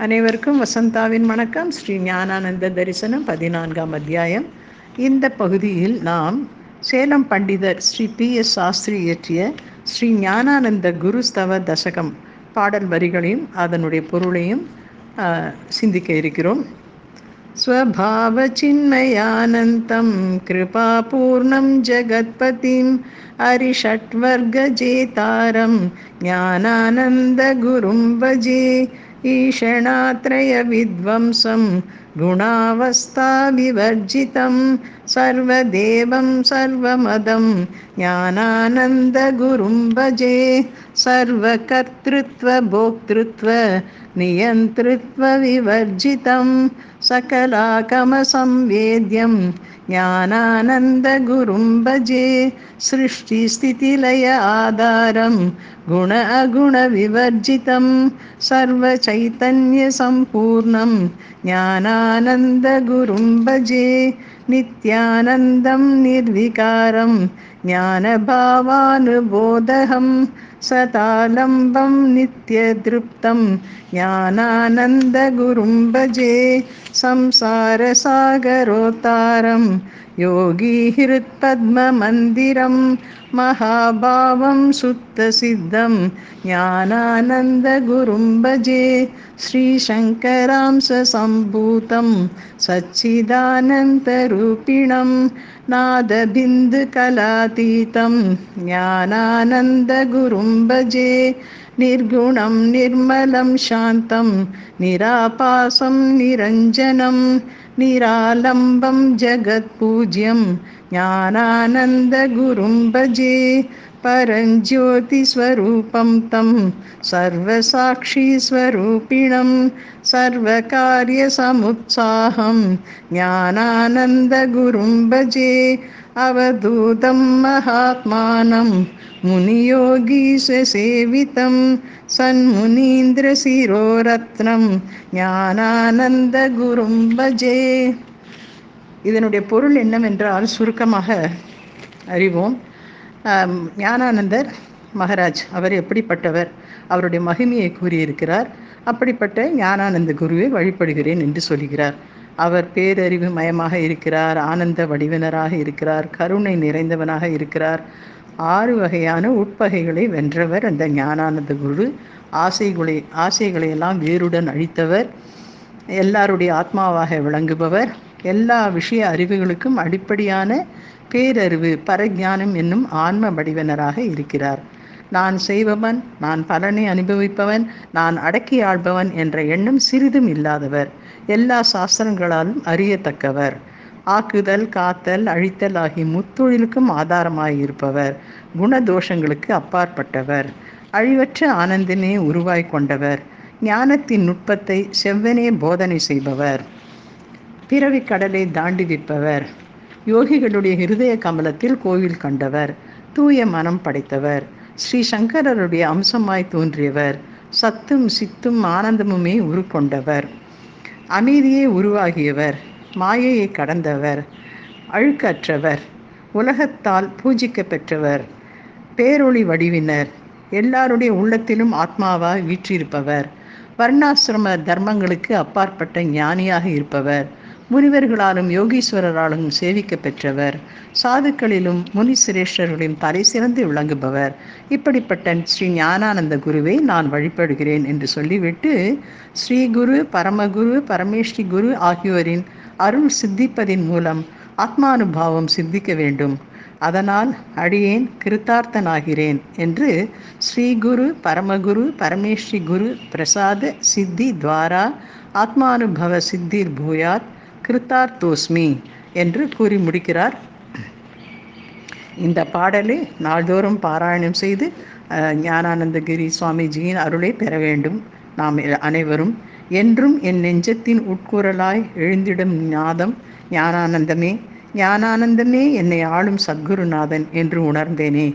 அனைவருக்கும் வசந்தாவின் வணக்கம் ஸ்ரீ ஞானானந்த தரிசனம் பதினான்காம் அத்தியாயம் இந்த பகுதியில் நாம் சேலம் பண்டிதர் ஸ்ரீ பி எஸ் சாஸ்திரி இயற்றிய ஸ்ரீ ஞானானந்த குருஸ்தவ தசகம் பாடல் வரிகளையும் அதனுடைய பொருளையும் ஆஹ், சிந்திக்க இருக்கிறோம் स्वभावचिन्मयानन्तं कृपापूर्णं जगत्पतिम् अरिषट्वर्गजेतारं ज्ञानानन्दगुरुं भजे ईषणात्रयविद्वंसं गुणावस्थाविवर्जितं सर्वदेवं सर्वमदं ज्ञानानन्दगुरुं भजे सर्वकर्तृत्वभोक्तृत्व नियन्तृत्वविवर्जितं सकलाकमसंवेद्यं ज्ञानानन्दगुरुं भजे सृष्टिस्थितिलय आधारं गुण अगुणविवर्जितं सर्वचैतन्यसम्पूर्णं ज्ञानानन्दगुरुं भजे नित्यानन्दं निर्विकारं ज्ञानभावानुबोधहं सतालम्बं नित्यदृप्तं ज्ञानानन्दगुरुं भजे संसारसागरोत्तारं योगी हृत्पद्ममन्दिरं महाभावं सुप्तसिद्धं सुतसिद्धं ज्ञानानन्दगुरुम्बजे श्रीशङ्करांसम्भूतं सच्चिदानन्दरूपिणम् नादबिन्दुकलातीतं ज्ञानानन्दगुरुं भजे निर्गुणं निर्मलं शान्तं निरापासं निरञ्जनं निरालम्बं जगत्पूज्यं ज्ञानानन्दगुरुं भजे परञ्ज्योतिस्वरूपं तं सर्वसाक्षिस्वरूपिणं सर्वकार्यसमुत्साहं ज्ञानानन्दगुरुं भजे अवधूतं महात्मानं मुनियोगीशसेवितं सन्मुनीन्द्रशिरोरत्नं ஞானானந்தகுரும் பஜே இதனுடைய பொருள் என்னவென்றால் சுருக்கமாக அறிவோம் ஆம், ஞானானந்தர் மகாராஜ் அவர் எப்படிப்பட்டவர்? அவருடைய மகிமையை கூறியிருக்கிறார். அப்படிப்பட்ட ஞானானந்த குருவை வழிபடுகிறேன் என்று சொல்கிறார். அவர் பேரறிவு மயமாக இருக்கிறார் ஆனந்த வடிவினராக இருக்கிறார் கருணை நிறைந்தவனாக இருக்கிறார். ஆறு வகையான உட்பகைகளை வென்றவர் அந்த ஞானானந்த குரு. ஆசைகளை ஆசைகளை எல்லாம் வேருடன் அழித்தவர். எல்லாருடைய ஆத்மாவாக விளங்குபவர். எல்லா விஷய அறிவுகளுக்கும் அடிப்படையான பேரறிவு பரஞானம் என்னும் ஆன்ம வடிவனராக இருக்கிறார். நான் செய்பவன் நான் பலனை அனுபவிப்பவன் நான் அடக்கி ஆள்பவன் என்ற எண்ணம் சிறிதும் இல்லாதவர். எல்லா சாஸ்திரங்களாலும் அறியத்தக்கவர். ஆக்குதல் காத்தல் அழித்தல் ஆகிய முத்தொழிலுக்கும் ஆதாரமாயிருப்பவர். குணதோஷங்களுக்கு அப்பாற்பட்டவர். அழிவற்ற ஆனந்தனே உருவாய் கொண்டவர். ஞானத்தின் நுட்பத்தை செவ்வனே போதனை செய்பவர். பிறவிக் கடலை தாண்டி விற்பவர் யோகிகளுடைய ஹிருதய கமலத்தில் கோவில் கண்டவர் தூய மனம் படைத்தவர் ஸ்ரீ சங்கரருடைய அம்சமாய் தோன்றியவர் சத்தும் சித்தும் ஆனந்தமுமே உருக்கொண்டவர் அமைதியை உருவாகியவர் மாயையை கடந்தவர் அழுக்கற்றவர் உலகத்தால் பூஜிக்க பெற்றவர் பேரொளி வடிவினர் எல்லாருடைய உள்ளத்திலும் ஆத்மாவாய் வீற்றிருப்பவர் வர்ணாசிரம தர்மங்களுக்கு அப்பாற்பட்ட ஞானியாக இருப்பவர் முனிவர்களாலும் யோகீஸ்வரராலும் சேவிக்க பெற்றவர். சாதுக்களிலும் முனி சிரேஷ்டர்களிலும் தலை சிறந்து விளங்குபவர். இப்படிப்பட்ட ஸ்ரீ ஞானானந்த குருவை நான் வழிபடுகிறேன் என்று சொல்லிவிட்டு ஸ்ரீ குரு பரமகுரு பரமேஸ்ரீ குரு ஆகியோரின் அருள் சித்திப்பதின் மூலம் ஆத்மானுபாவம் சித்திக்க வேண்டும். அதனால் அடியேன் கிருத்தார்த்தனாகிறேன் என்று ஸ்ரீ குரு பரமகுரு பரமேஸ்ரீ குரு பிரசாத சித்தி துவாரா ஆத்மானுபவ சித்திர் பூயாத் கிருத்தார்த்தோஸ்மி என்று கூறி முடிக்கிறார். இந்த பாடலை நாள்தோறும் பாராயணம் செய்து ஞானானந்தகிரி சுவாமிஜியின் அருளை பெற வேண்டும். நாம் அனைவரும் என்றும் என் நெஞ்சத்தின் உட்குரலாய் எழுந்திடும் நாதம் ஞானானந்தமே ஞானானந்தமே என்னை ஆளும் சத்குருநாதன் என்று உணர்ந்தேனே.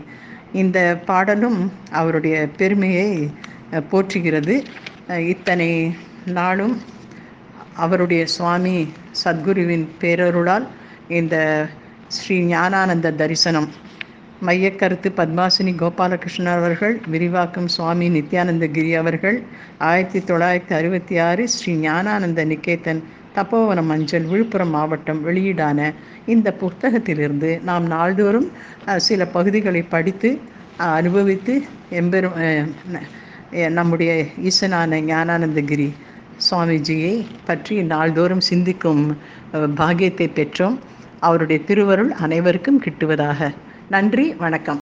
இந்த பாடலும் அவருடைய பெருமையை போற்றுகிறது. இத்தனை நாளும் அவருடைய சுவாமி சத்குருவின் பேரருளால் இந்த ஸ்ரீ ஞானானந்த தரிசனம். மையக்கருத்து பத்மாசினி கோபாலகிருஷ்ணன் அவர்கள் விரிவாக்கம் சுவாமி நித்யானந்தகிரி அவர்கள் ஆயிரத்தி தொள்ளாயிரத்தி அறுபத்தி ஆறு ஸ்ரீ ஞானானந்த நிகேதன் தப்போவனம் மஞ்சள் விழுப்புரம் மாவட்டம் வெளியீடான இந்த புத்தகத்திலிருந்து நாம் நாள்தோறும் சில பகுதிகளை படித்து அனுபவித்து எம்பெரும் நம்முடைய ஈசனான ஞானானந்தகிரி சுவாமிஜியை பற்றி நாள்தோறும் சிந்திக்கும் பாகியத்தை பெற்றோம். அவருடைய திருவருள் அனைவருக்கும் கிட்டுவதாக. நன்றி வணக்கம்.